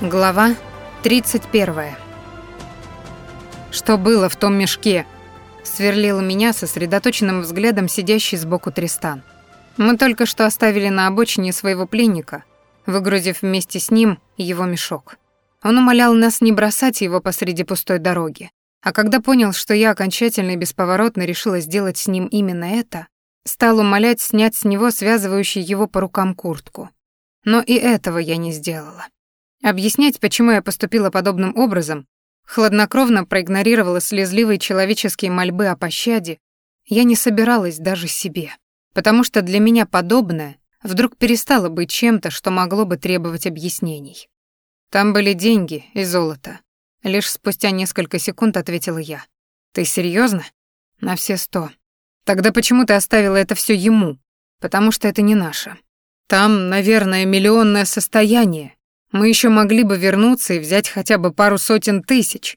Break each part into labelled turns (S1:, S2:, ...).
S1: Глава 31. Что было в том мешке? Сверлил меня сосредоточенным взглядом сидящий сбоку Тристан. Мы только что оставили на обочине своего пленника, выгрузив вместе с ним его мешок. Он умолял нас не бросать его посреди пустой дороги. А когда понял, что я окончательно и бесповоротно решила сделать с ним именно это, стал умолять снять с него связывающую его по рукам куртку. Но и этого я не сделала. Объяснять, почему я поступила подобным образом, хладнокровно проигнорировала слезливые человеческие мольбы о пощаде, я не собиралась даже себе, потому что для меня подобное вдруг перестало быть чем-то, что могло бы требовать объяснений. Там были деньги и золото. Лишь спустя несколько секунд ответила я. Ты серьезно? На все сто. Тогда почему ты оставила это все ему? Потому что это не наше. Там, наверное, миллионное состояние, мы еще могли бы вернуться и взять хотя бы пару сотен тысяч.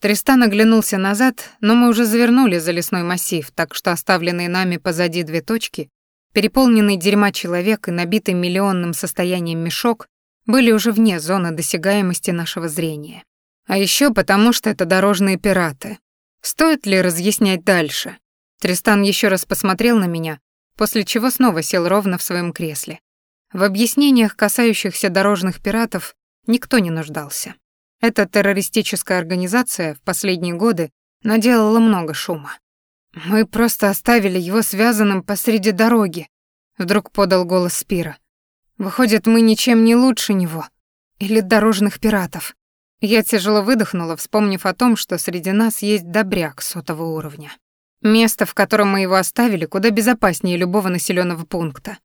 S1: Тристан оглянулся назад, но мы уже завернули за лесной массив, так что оставленные нами позади две точки, переполненный дерьма человек и набитый миллионным состоянием мешок, были уже вне зоны досягаемости нашего зрения. А еще потому, что это дорожные пираты. Стоит ли разъяснять дальше? Тристан еще раз посмотрел на меня, после чего снова сел ровно в своем кресле. В объяснениях, касающихся дорожных пиратов, никто не нуждался. Эта террористическая организация в последние годы наделала много шума. «Мы просто оставили его связанным посреди дороги», — вдруг подал голос Спира. «Выходит, мы ничем не лучше него. Или дорожных пиратов». Я тяжело выдохнула, вспомнив о том, что среди нас есть добряк сотого уровня. Место, в котором мы его оставили, куда безопаснее любого населенного пункта.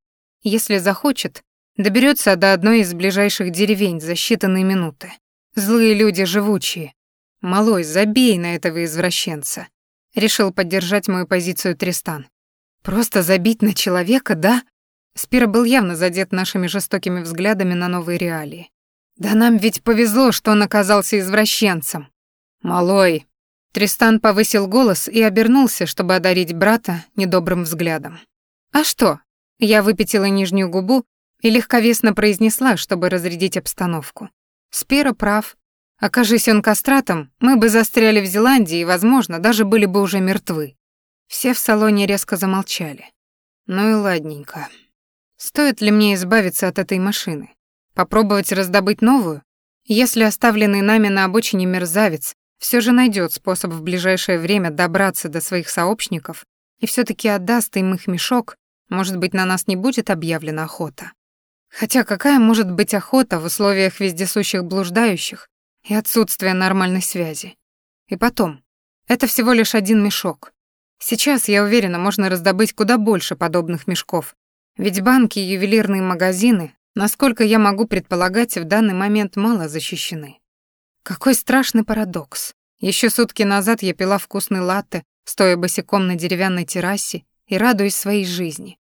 S1: Если захочет, доберется до одной из ближайших деревень за считанные минуты. Злые люди живучие. Малой, забей на этого извращенца. Решил поддержать мою позицию Тристан. Просто забить на человека, да? Спира был явно задет нашими жестокими взглядами на новые реалии. Да нам ведь повезло, что он оказался извращенцем. Малой. Тристан повысил голос и обернулся, чтобы одарить брата недобрым взглядом. А что? Я выпятила нижнюю губу и легковесно произнесла, чтобы разрядить обстановку. Спира прав. Окажись он кастратом, мы бы застряли в Зеландии и, возможно, даже были бы уже мертвы. Все в салоне резко замолчали. Ну и ладненько. Стоит ли мне избавиться от этой машины? Попробовать раздобыть новую? Если оставленный нами на обочине мерзавец все же найдет способ в ближайшее время добраться до своих сообщников и все таки отдаст им их мешок, может быть, на нас не будет объявлена охота. Хотя какая может быть охота в условиях вездесущих блуждающих и отсутствия нормальной связи? И потом, это всего лишь один мешок. Сейчас, я уверена, можно раздобыть куда больше подобных мешков, ведь банки и ювелирные магазины, насколько я могу предполагать, в данный момент мало защищены. Какой страшный парадокс. Еще сутки назад я пила вкусный латте, стоя босиком на деревянной террасе и радуясь своей жизни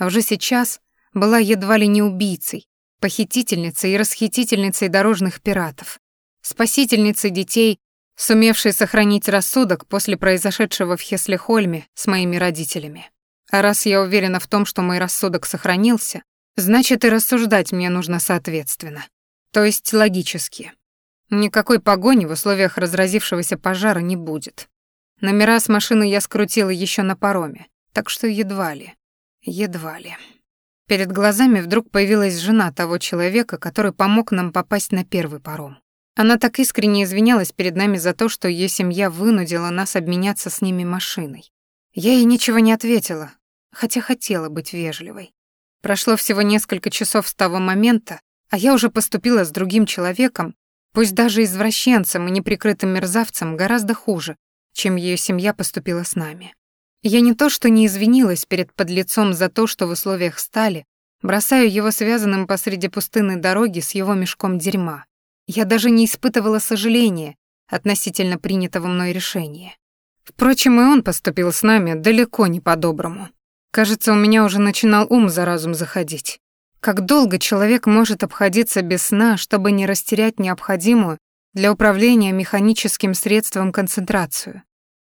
S1: а уже сейчас была едва ли не убийцей, похитительницей и расхитительницей дорожных пиратов, спасительницей детей, сумевшей сохранить рассудок после произошедшего в Хеслихольме с моими родителями. А раз я уверена в том, что мой рассудок сохранился, значит и рассуждать мне нужно соответственно. То есть логически. Никакой погони в условиях разразившегося пожара не будет. Номера с машины я скрутила еще на пароме, так что едва ли. Едва ли. Перед глазами вдруг появилась жена того человека, который помог нам попасть на первый паром. Она так искренне извинялась перед нами за то, что ее семья вынудила нас обменяться с ними машиной. Я ей ничего не ответила, хотя хотела быть вежливой. Прошло всего несколько часов с того момента, а я уже поступила с другим человеком, пусть даже извращенцем и неприкрытым мерзавцем, гораздо хуже, чем ее семья поступила с нами. Я не то что не извинилась перед подлецом за то, что в условиях стали, бросаю его связанным посреди пустынной дороги с его мешком дерьма. Я даже не испытывала сожаления относительно принятого мной решения. Впрочем, и он поступил с нами далеко не по-доброму. Кажется, у меня уже начинал ум за разум заходить. Как долго человек может обходиться без сна, чтобы не растерять необходимую для управления механическим средством концентрацию?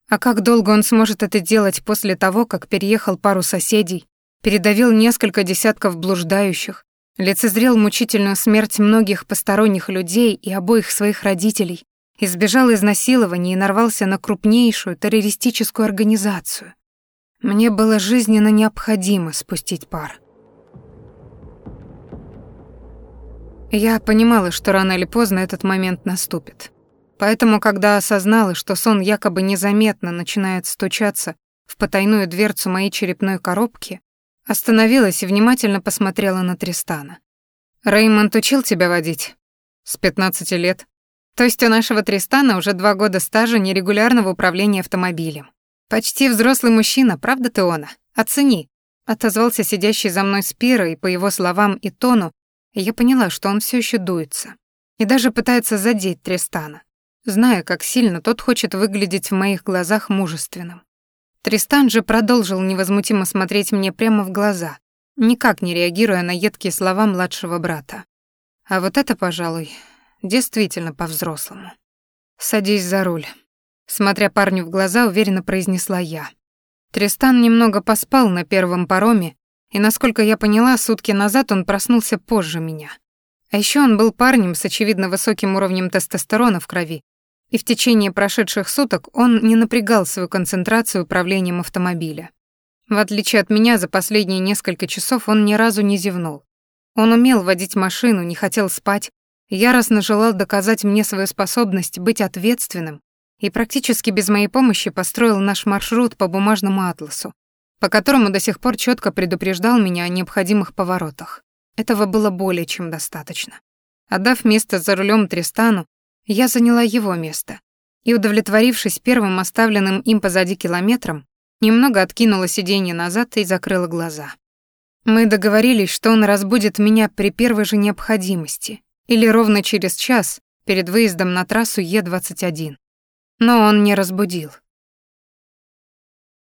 S1: А как долго он сможет это делать после того, как переехал пару соседей, передавил несколько десятков блуждающих, лицезрел мучительную смерть многих посторонних людей и обоих своих родителей, избежал изнасилования и нарвался на крупнейшую террористическую организацию. Мне было жизненно необходимо спустить пар. Я понимала, что рано или поздно этот момент наступит. Поэтому, когда осознала, что сон якобы незаметно начинает стучаться в потайную дверцу моей черепной коробки, остановилась и внимательно посмотрела на Тристана. «Реймонд учил тебя водить?» «С 15 лет», то есть у нашего Тристана уже два года стажа нерегулярного управления автомобилем. Почти взрослый мужчина, правда ты, Она? Оцени. Отозвался сидящий за мной Спира, и по его словам и тону я поняла, что он все еще дуется. И даже пытается задеть Тристана, зная, как сильно тот хочет выглядеть в моих глазах мужественным. Тристан же продолжил невозмутимо смотреть мне прямо в глаза, никак не реагируя на едкие слова младшего брата. А вот это, пожалуй, Действительно по-взрослому. «Садись за руль», — смотря парню в глаза, уверенно произнесла я. Тристан немного поспал на первом пароме, и, насколько я поняла, сутки назад он проснулся позже меня. А еще он был парнем с очевидно высоким уровнем тестостерона в крови, и в течение прошедших суток он не напрягал свою концентрацию управлением автомобиля. В отличие от меня, за последние несколько часов он ни разу не зевнул. Он умел водить машину, не хотел спать, яростно желал доказать мне свою способность быть ответственным и практически без моей помощи построил наш маршрут по бумажному атласу, по которому до сих пор четко предупреждал меня о необходимых поворотах. Этого было более чем достаточно. Отдав место за рулем Тристану, я заняла его место и, удовлетворившись первым оставленным им позади километром, немного откинула сиденье назад и закрыла глаза. Мы договорились, что он разбудит меня при первой же необходимости, или ровно через час перед выездом на трассу Е21. Но он не разбудил.